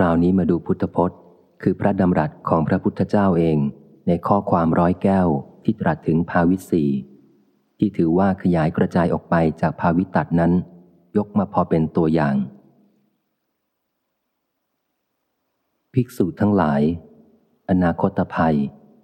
คราวนี้มาดูพุทธพจน์ คือพระดำรัสของพระพุทธเจ้าเอง ในข้อความร้อยแก้วที่ตรัสถึงภาวิสีที่ถือว่าขยายกระจายออกไปจากภาวิตัดนั้น ยกมาพอเป็นตัวอย่าง ภิกษุทั้งหลาย อนาคตภัย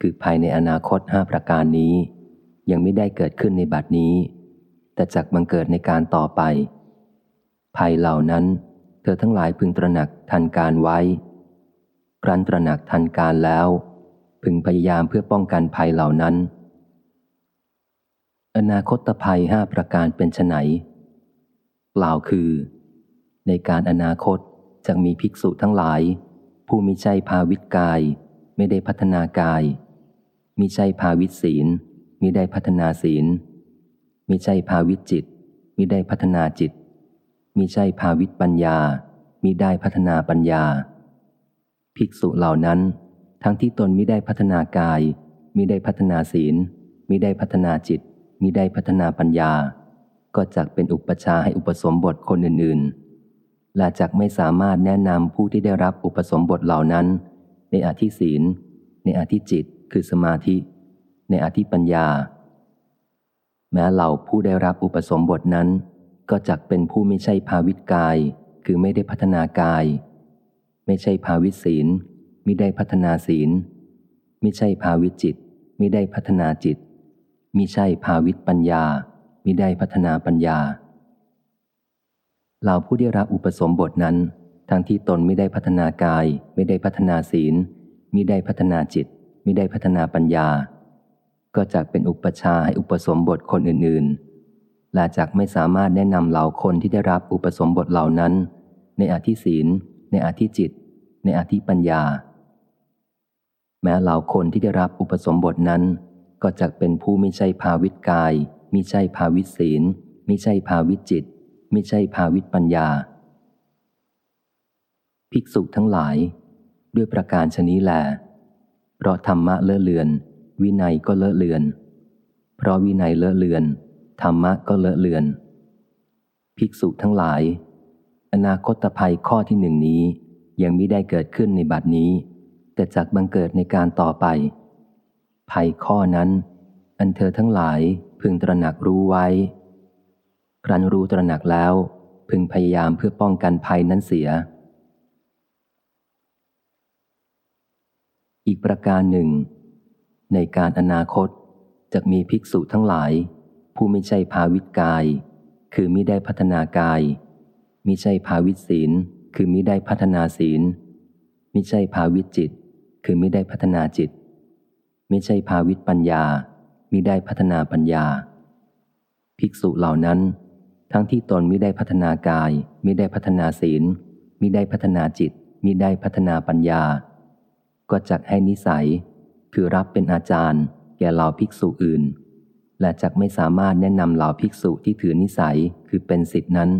คือภายในอนาคตห้าประการนี้ ยังไม่ได้เกิดขึ้นในบัดนี้ แต่จักบังเกิดในการต่อไป ภัยเหล่านั้น ธอทั้งหลายพึงตระหนักทันการไว้ ครั้นตระหนักทันการแล้ว พึงพยายามเพื่อป้องกันภัยเหล่านั้น อนาคตภัยห้าประการเป็นไนกล่าคือ ในการอนาคตจะมีภิกษุทั้งหลาย ผู้มีใจภาวิตกาย ไม่ได้พัฒนากายมีใจภาวิตศีลมิได้พัฒนาศีลมีใจภาวิตจิตมิได้พัฒนาจิตมีใจภาวิตปัญญา มิได้พัฒนาปัญญา ภิกษุเหล่านั้น ทั้งที่ตนมิได้พัฒนากาย มิได้พัฒนาศีล มิได้พัฒนาจิต มิได้พัฒนาปัญญา ก็จักเป็นอุปชาให้อุปสมบทคนอื่นๆ และจักไม่สามารถแนะนำผู้ที่ได้รับอุปสมบทเหล่านั้น ในอาธิศีล ในอาธิจิตคือสมาธิ ในอาธิปัญญา แม้เหล่าผู้ได้รับอุปสมบทนั้น ก็จักเป็นผู้ไม่ใช่ภาวิตกาย คือไม่ได้พัฒนากาย ไม่ใช่ภาวิศีลมิได้พัฒนาศีล ไม่ใช่ภาวิจิต ไมิได้พัฒนาจิตมิใช่ภาวิตปัญญามิได้พัฒนาปัญญาเหล่าผู้ได้รับอุปสมบทนั้น ทั้งที่ตนไม่ได้พัฒนากาย ไม่ได้พัฒนาศีลมิได้พัฒนาจิตมิได้พัฒนาปัญญา ก็จักเป็นอุปชาให้อุปสมบทคนอื่นๆและจักไม่สามารถแนะนำเหล่าคนที่ได้รับอุปสมบทเหล่านั้น ในอาธิศีล ในอาธิจิต ในอาธิปัญญา แม้เหล่าคนที่ได้รับอุปสมบทนั้น ก็จะเป็นผู้ไม่ใช่ภาวิตกายมิใช่ภาวิตศีลมิใช่ภาวิตจิตมิใช่ภาวิตปัญญา ภิกษุทั้งหลาย ด้วยประการชนี้แล เพราะธรรมะเลอะเลือน วินัยก็เลอะเลือน เพราะวินัยเลอะเลือน ธรรมะก็เลอะเลือน ภิกษุทั้งหลาย อนาคตภัยข้อที่หนึ่งนี้ ยังไม่ได้เกิดขึ้นในบัดนี้ แต่จากบังเกิดในการต่อไป ภัยข้อนั้น อันเธอทั้งหลายพึงตระหนักรู้ไว้ ครั้นรู้ตระหนักแล้ว พึงพยายามเพื่อป้องกันภัยนั้นเสีย อีกประการหนึ่ง ในการอนาคตจะมีภิกษุทั้งหลาย ผู้ไม่ใช่ภาวิตกาย คือมิได้พัฒนากาย มิใช่ภาวิตศีล คือมิได้พัฒนาศีล มิใช่ภาวิตจิต คือมิได้พัฒนาจิตม่ใช่ภาวิตปัญญา มิได้พัฒนาปัญญา ภิกษุเหล่านั้น ทั้งที่ตนมิได้พัฒนากาย มิได้พัฒนาศีล มิได้พัฒนาจิต มิได้พัฒนาปัญญา ก็จักให้นิสัย คือรับเป็นอาจารย์ แก่เหล่าภิกษุอื่นและจักไม่สามารถแนะนำเหล่าภิกษุที่ถือนิสัยคือเป็นสิทธินั้น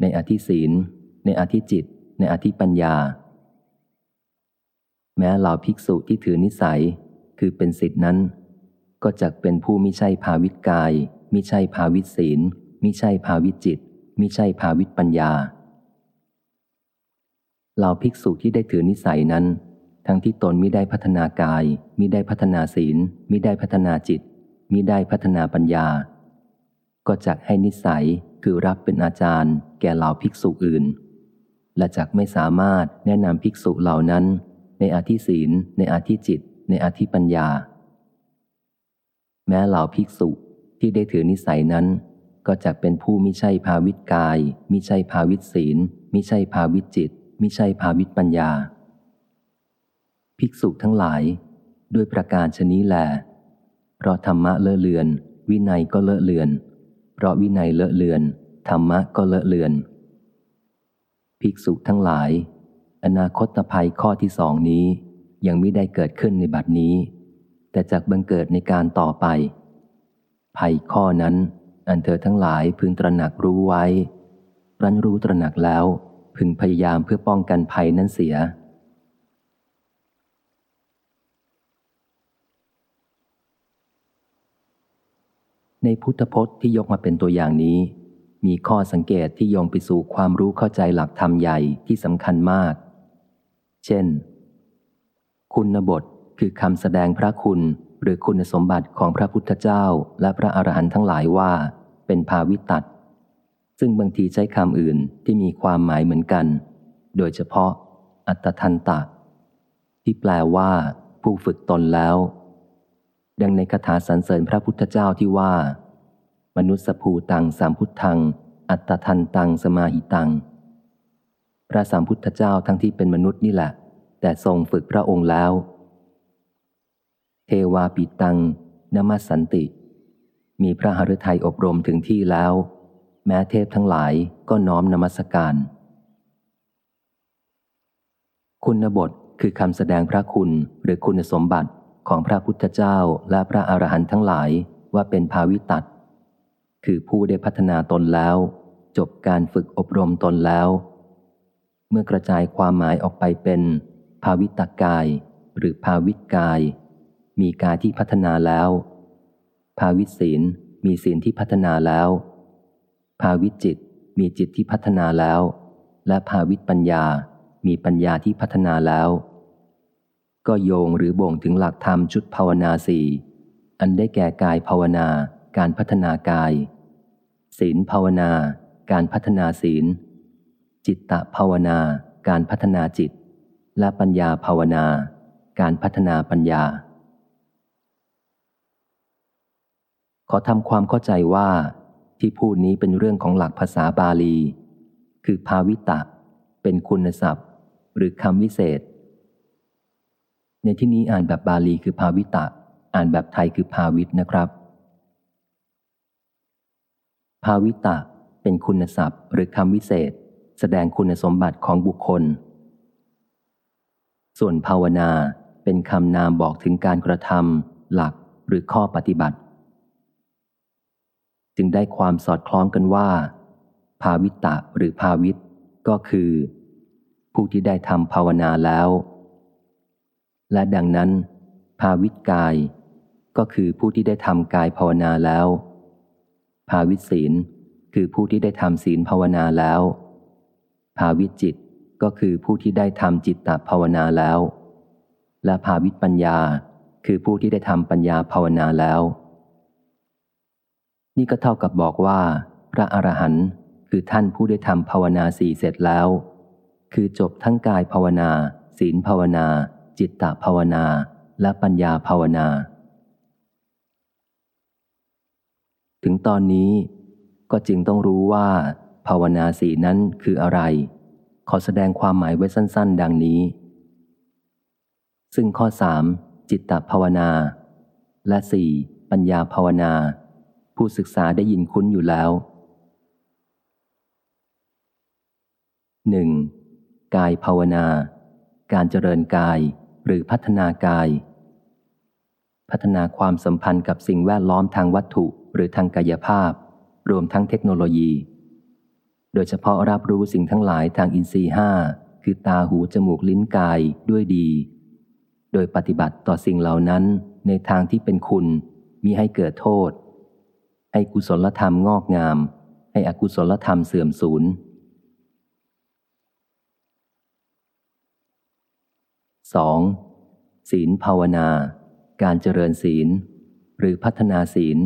ในอธิศีล ในอธิจิต ในอธิปัญญา แม้เหล่าภิกษุที่ถือนิสัยคือเป็นสิทธินั้น ก็จะเป็นผู้มิใช่ภาวิตกาย มิใช่ภาวิตศีล มิใช่ภาวิจิต มิใช่ภาวิตปัญญาเหล่าภิกษุที่ได้ถือนิสัยนั้น ทั้งที่ตนมิได้พัฒนากาย มิได้พัฒนาศีล มิได้พัฒนาจิต มิได้พัฒนาปัญญา ก็จักให้นิสัย คือรับเป็นอาจารย์ แก่เหล่าภิกษุอื่น และจักไม่สามารถแนะนำภิกษุเหล่านั้น ในอาธิศีล ในอาธิจิต ในอาธิปัญญา แม้เหล่าภิกษุที่ได้ถือนิสัยนั้น ก็จะเป็นผู้มิใช่ภาวิตกาย มิใช่ภาวิตศีล มิใช่ภาวิตจิต มิใช่ภาวิตปัญญา ภิกษุทั้งหลาย ด้วยประการชนี้แหลเพราะธรรมะเลอะเลือน วินัยก็เลอะเลือน ราะวินัยเลอะเลือน ธรรมะก็เลอะเลือน ภิกษุทั้งหลาย อนาคตภัยข้อที่สองนี้ ยังไม่ได้เกิดขึ้นในบัดนี้ แต่จากบังเกิดในการต่อไป ภัยข้อนั้น อันเธอทั้งหลายพึงตระหนักรู้ไว้ รันรู้ตระหนักแล้ว พึงพยายามเพื่อป้องกันภัยนั้นเสีย ในพุทธพจน์ที่ยกมาเป็นตัวอย่างนี้ มีข้อสังเกตที่โยงไปสู่ความรู้เข้าใจหลักธรรมใหญ่ที่สำคัญมาก เช่น คุณบทคือคำแสดงพระคุณหรือคุณสมบัติของพระพุทธเจ้าและพระอรหันต์ทั้งหลายว่า เป็นภาวิตัดซึ่งบางทีใช้คำอื่นที่มีความหมายเหมือนกัน โดยเฉพาะ อัตทันตะ ที่แปลว่า ผู้ฝึกตนแล้ว ดังในคาถาสรรเสริญพระพุทธเจ้าที่ว่า มนุษย์ภูตังสามพุทธัง อัตทันตังสมาหิตัง พระสามพุทธเจ้าทั้งที่เป็นมนุษย์นี่แหละ แต่ทรงฝึกพระองค์แล้ว เทวาปิตังนมัสสันติ มีพระหฤทัยอบรมถึงที่แล้ว แม้เทพทั้งหลายก็น้อมนมัสการ คุณบทคือคำแสดงพระคุณหรือคุณสมบัติ ของพระพุทธเจ้าและพระอรหันต์ทั้งหลายว่าเป็นภาวิตัดคือผู้ได้พัฒนาตนแล้ว จบการฝึกอบรมตนแล้ว เมื่อกระจายความหมายออกไปเป็น ภาวิตกาย หรือภาวิตกาย มีกายที่พัฒนาแล้ว ภาวิศีลมีศีลที่พัฒนาแล้ว ภาวิจิตมีจิตที่พัฒนาแล้ว และภาวิตปัญญา มีปัญญาที่พัฒนาแล้ว ก็โยงหรือบ่งถึงหลักธรรมชุดภาวนาสี่อันได้แก่กายภาวนา การพัฒนากาย ศีลภาวนา การพัฒนาศีล จิตตภาวนา การพัฒนาจิต และปัญญาภาวนา การพัฒนาปัญญา ขอทำความเข้าใจว่า ที่พูดนี้เป็นเรื่องของหลักภาษาบาลี คือภาวิตะ เป็นคุณศัพท์ หรือคำวิเศษ ในที่นี้อ่านแบบบาลีคือภาวิตะ อ่านแบบไทยคือภาวิตนะครับ ภาวิตะเป็นคุณศัพท์หรือคำวิเศษ แสดงคุณสมบัติของบุคคล ส่วนภาวนาเป็นคำนามบอกถึงการกระทำหลักหรือข้อปฏิบัติ จึงได้ความสอดคล้องกันว่า ภาวิตะหรือภาวิตก็คือ ผู้ที่ได้ทำภาวนาแล้ว และดังนั้น ภาวิตกาย ก็คือผู้ที่ได้ทำกายภาวนาแล้ว ภาวิศีลคือผู้ที่ได้ทำศีลภาวนาแล้ว ภาวิจิตก็คือผู้ที่ได้ทำจิตตภาวนาแล้ว และภาวิตปัญญาคือผู้ที่ได้ทำปัญญาภาวนาแล้ว นี่ก็เท่ากับบอกว่า พระอรหันต์คือท่านผู้ได้ทำภาวนาสี่เสร็จแล้ว คือจบทั้งกายภาวนา ศีลภาวนา จิตตภาวนาและปัญญาภาวนา ถึงตอนนี้ก็จึงต้องรู้ว่า ภาวนาสีนั้นคืออะไร ขอแสดงความหมายไว้สั้น ๆ ดังนี้ ซึ่งข้อสามจิตตภาวนา และสี่ปัญญาภาวนา ผู้ศึกษาได้ยินคุ้นอยู่แล้ว 1. กายภาวนา การเจริญกาย หรือพัฒนากาย พัฒนาความสัมพันธ์กับสิ่งแวดล้อมทางวัตถุหรือทางกายภาพ รวมทั้งเทคโนโลยี โดยเฉพาะรับรู้สิ่งทั้งหลายทางอินทรีห้าคือตาหูจมูกลิ้นกายด้วยดี โดยปฏิบัติต่อสิ่งเหล่านั้นในทางที่เป็นคุณมีให้เกิดโทษ ให้กุศลธรรมงอกงาม ให้อกุศลธรรมเสื่อมสูญ สองศีลภาวนา การเจริญศีล หรือพัฒนาศีล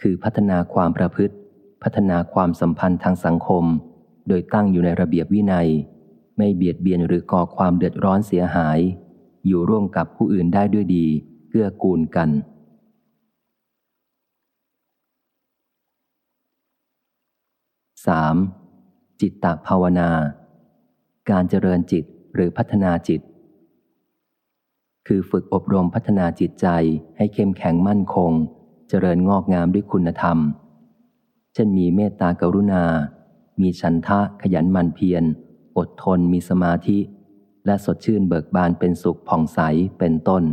คือพัฒนาความประพฤติ พัฒนาความสัมพันธ์ทางสังคม โดยตั้งอยู่ในระเบียบวินัย ไม่เบียดเบียนหรือก่อความเดือดร้อนเสียหาย อยู่ร่วมกับผู้อื่นได้ด้วยดีเกื้อกูลกัน 3. จิตตภาวนา การเจริญจิต หรือพัฒนาจิต คือฝึกอบรมพัฒนาจิตใจให้เข้มแข็งมั่นคง เจริญงอกงามด้วยคุณธรรม เช่นมีเมตตากรุณา มีชันทะขยันมันเพียร อดทนมีสมาธิ และสดชื่นเบิกบานเป็นสุขผ่องใสเป็นต้น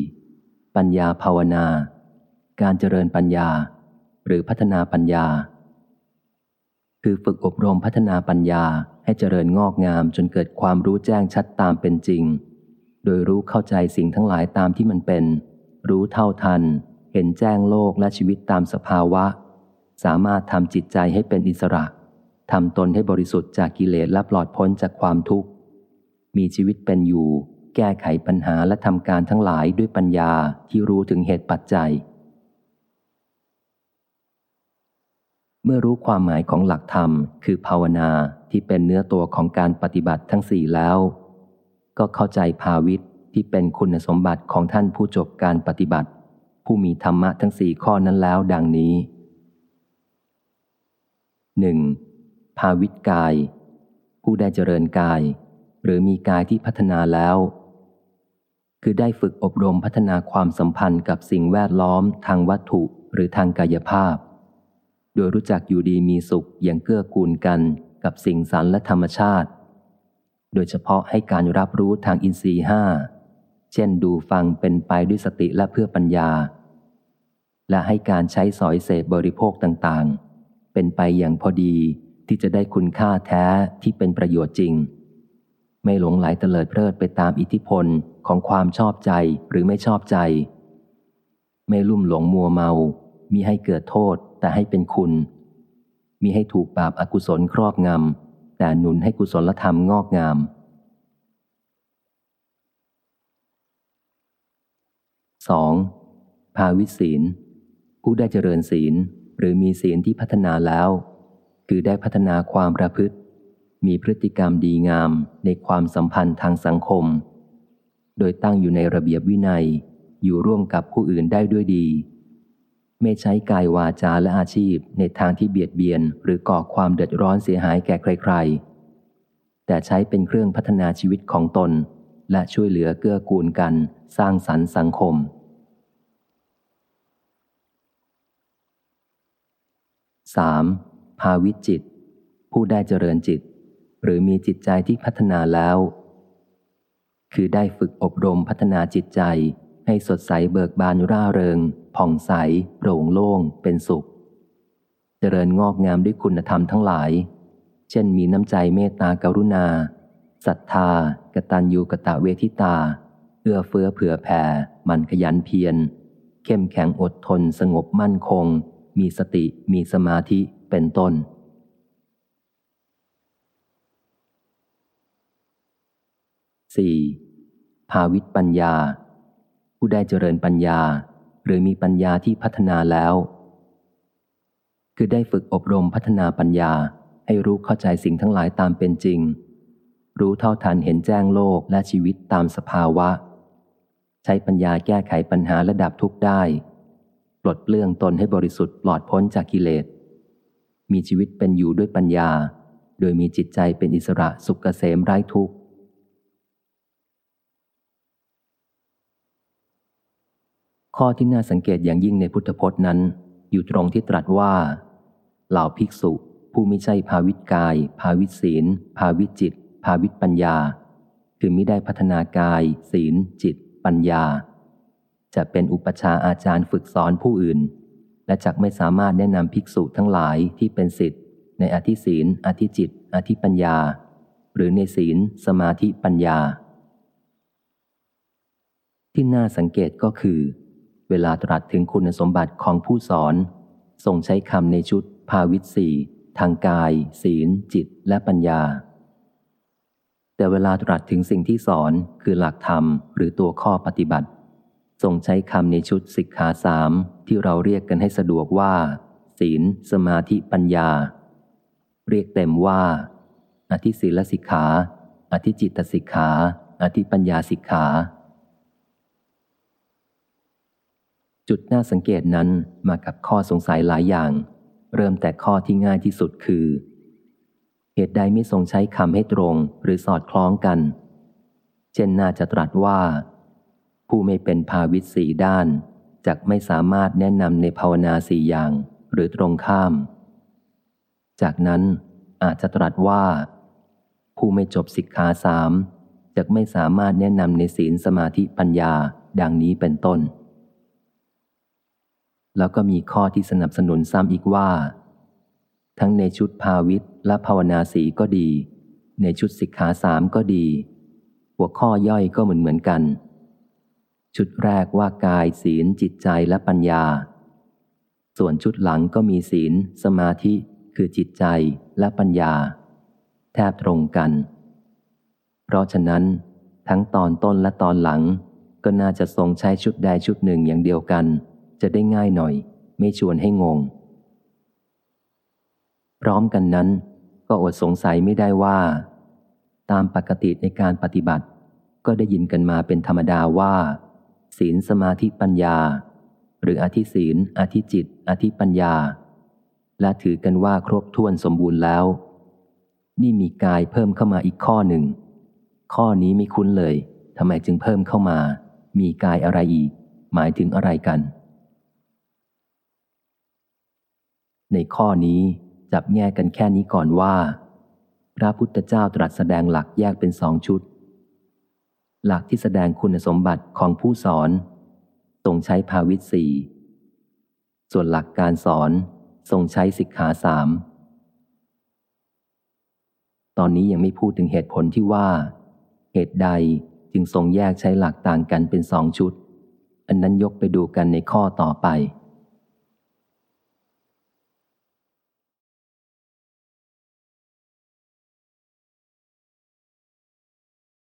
4. ปัญญาภาวนา การเจริญปัญญา หรือพัฒนาปัญญา คือฝึกอบรมพัฒนาปัญญาให้เจริญงอกงามจนเกิดความรู้แจ้งชัดตามเป็นจริง โดยรู้เข้าใจสิ่งทั้งหลายตามที่มันเป็น รู้เท่าทัน เห็นแจ้งโลกและชีวิตตามสภาวะ สามารถทำจิตใจให้เป็นอิสระทำตนให้บริสุทธิ์จากกิเลสและปลอดพ้นจากความทุกข์ มีชีวิตเป็นอยู่ แก้ไขปัญหาและทำการทั้งหลายด้วยปัญญาที่รู้ถึงเหตุปัจจัย เมื่อรู้ความหมายของหลักธรรม คือภาวนาที่เป็นเนื้อตัวของการปฏิบัติทั้งสี่แล้ว ก็เข้าใจภาวิตที่เป็นคุณสมบัติของท่านผู้จบการปฏิบัติ ผู้มีธรรมะทั้งสี่ข้อนั้นแล้วดังนี้หนึ่งภาวิตกาย ผู้ได้เจริญกาย หรือมีกายที่พัฒนาแล้ว คือได้ฝึกอบรมพัฒนาความสัมพันธ์กับสิ่งแวดล้อมทางวัตถุหรือทางกายภาพ โดยรู้จักอยู่ดีมีสุขอย่างเกื้อกูลกันกับสิ่งสรรและธรรมชาติ โดยเฉพาะให้การรับรู้ทางอินทรีห้า เช่นดูฟังเป็นไปด้วยสติและเพื่อปัญญา และให้การใช้สอยเสพบริโภคต่างๆ เป็นไปอย่างพอดีที่จะได้คุณค่าแท้ที่เป็นประโยชน์จริง ไม่หลงไหลเตลิดเพลิดไปตามอิทธิพลของความชอบใจหรือไม่ชอบใจ ไม่ลุ่มหลงมัวเมา มีให้เกิดโทษแต่ให้เป็นคุณมีให้ถูกบาปอากุศลครอบงำ แต่หนุนให้กุศลธรรมงอกงาม 2. ภาวิศีล ผู้ได้เจริญศีลหรือมีศีลที่พัฒนาแล้ว คือได้พัฒนาความประพฤติ มีพฤติกรรมดีงามในความสัมพันธ์ทางสังคม โดยตั้งอยู่ในระเบียบวินัยอยู่ร่วมกับผู้อื่นได้ด้วยดี ไม่ใช้กายวาจาและอาชีพในทางที่เบียดเบียน หรือก่อความเดือดร้อนเสียหายแก่ใคร ๆ แต่ใช้เป็นเครื่องพัฒนาชีวิตของตน และช่วยเหลือเกื้อกูลกัน สร้างสรรค์สังคม 3. ภาวิจิต ผู้ได้เจริญจิต หรือมีจิตใจที่พัฒนาแล้ว คือได้ฝึกอบรมพัฒนาจิตใจ ให้สดใสเบิกบานร่าเริง ผ่องใส โปร่งโล่ง เป็นสุข เจริญงอกงามด้วยคุณธรรมทั้งหลาย เช่นมีน้ำใจเมตตากรุณาศรัทธากตัญญูกะตะเวทิตา เอื้อเฟื้อเผื่อแผ่ มันขยันเพียร เข้มแข็งอดทนสงบมั่นคง มีสติมีสมาธิเป็นต้น 4. ภาวิตปัญญา ผู้ได้เจริญปัญญา หรือมีปัญญาที่พัฒนาแล้ว คือได้ฝึกอบรมพัฒนาปัญญาให้รู้เข้าใจสิ่งทั้งหลายตามเป็นจริง รู้เท่าทันเห็นแจ้งโลกและชีวิตตามสภาวะ ใช้ปัญญาแก้ไขปัญหาระดับทุกได้ปลดเปลื้องตนให้บริสุทธิ์ปลอดพ้นจากกิเลส มีชีวิตเป็นอยู่ด้วยปัญญา โดยมีจิตใจเป็นอิสระสุขเกษมไร้ทุกข์ ข้อที่น่าสังเกตอย่างยิ่งในพุทธพจน์นั้น อยู่ตรงที่ตรัสว่า เหล่าภิกษุผู้ไม่ใช่ภาวิตกาย ภาวิตศีล ภาวิตจิต ภาวิตปัญญา คือไม่ได้พัฒนากาย ศีล จิต ปัญญา จะเป็นอุปชาอาจารย์ฝึกสอนผู้อื่น และจักไม่สามารถแนะนำภิกษุทั้งหลายที่เป็นสิทธิ์ในอธิศีล อธิจิต อธิปัญญา หรือในศีล สมาธิปัญญา ที่น่าสังเกตก็คือ เวลาตรัสถึงคุณสมบัติของผู้สอน ทรงใช้คำในชุด ภาวิตสีทางกาย ศีล จิต และปัญญา แต่เวลาตรัสถึงสิ่งที่สอนคือหลักธรรม หรือตัวข้อปฏิบัติ ทรงใช้คำในชุดสิกขาสามที่เราเรียกกันให้สะดวกว่า ศีล สมาธิปัญญา เรียกเต็มว่า อธิศีลสิกขา อธิจิตสิกขา อธิปัญญาสิกขา จุดน่าสังเกตนั้นมากับข้อสงสัยหลายอย่าง เริ่มแต่ข้อที่ง่ายที่สุดคือ เหตุใดไม่ทรงใช้คำให้ตรงหรือสอดคล้องกัน เช่นน่าจะตรัสว่า ผู้ไม่เป็นภาวิตสีด้านจะไม่สามารถแนะนำในภาวนาสี่อย่างหรือตรงข้าม จากนั้นอาจจะตรัสว่า ผู้ไม่จบสิกขาสามจะไม่สามารถแนะนำในศีลสมาธิปัญญาดังนี้เป็นต้น แล้วก็มีข้อที่สนับสนุนซ้ำอีกว่า ทั้งในชุดภาวิตและภาวนาสีก็ดี ในชุดสิกขาสามก็ดี หัวข้อย่อยก็เหมือนเหมือนกัน ชุดแรกว่ากายศีลจิตใจและปัญญา ส่วนชุดหลังก็มีศีล สมาธิ คือจิตใจและปัญญา แทบตรงกัน เพราะฉะนั้น ทั้งตอนต้นและตอนหลัง ก็น่าจะทรงใช้ชุดใดชุดหนึ่งอย่างเดียวกัน จะได้ง่ายหน่อย ไม่ชวนให้งง พร้อมกันนั้น ก็อดสงสัยไม่ได้ว่า ตามปกติในการปฏิบัติ ก็ได้ยินกันมาเป็นธรรมดาว่า ศีลสมาธิปัญญา หรืออธิศีล อธิจิต อธิปัญญา และถือกันว่าครบถ้วนสมบูรณ์แล้ว นี่มีกายเพิ่มเข้ามาอีกข้อหนึ่ง ข้อนี้ไม่คุ้นเลยทำไมจึงเพิ่มเข้ามา มีกายอะไรอีก หมายถึงอะไรกัน ในข้อนี้จับแง่กันแค่นี้ก่อนว่า พระพุทธเจ้าตรัสแสดงหลักแยกเป็นสองชุด หลักที่แสดงคุณสมบัติของผู้สอนทรงใช้ภาวิตสี่ส่วนหลักการสอนทรงใช้สิกขาสามตอนนี้ยังไม่พูดถึงเหตุผลที่ว่า เหตุใดจึงทรงแยกใช้หลักต่างกันเป็นสองชุด อันนั้นยกไปดูกันในข้อต่อไป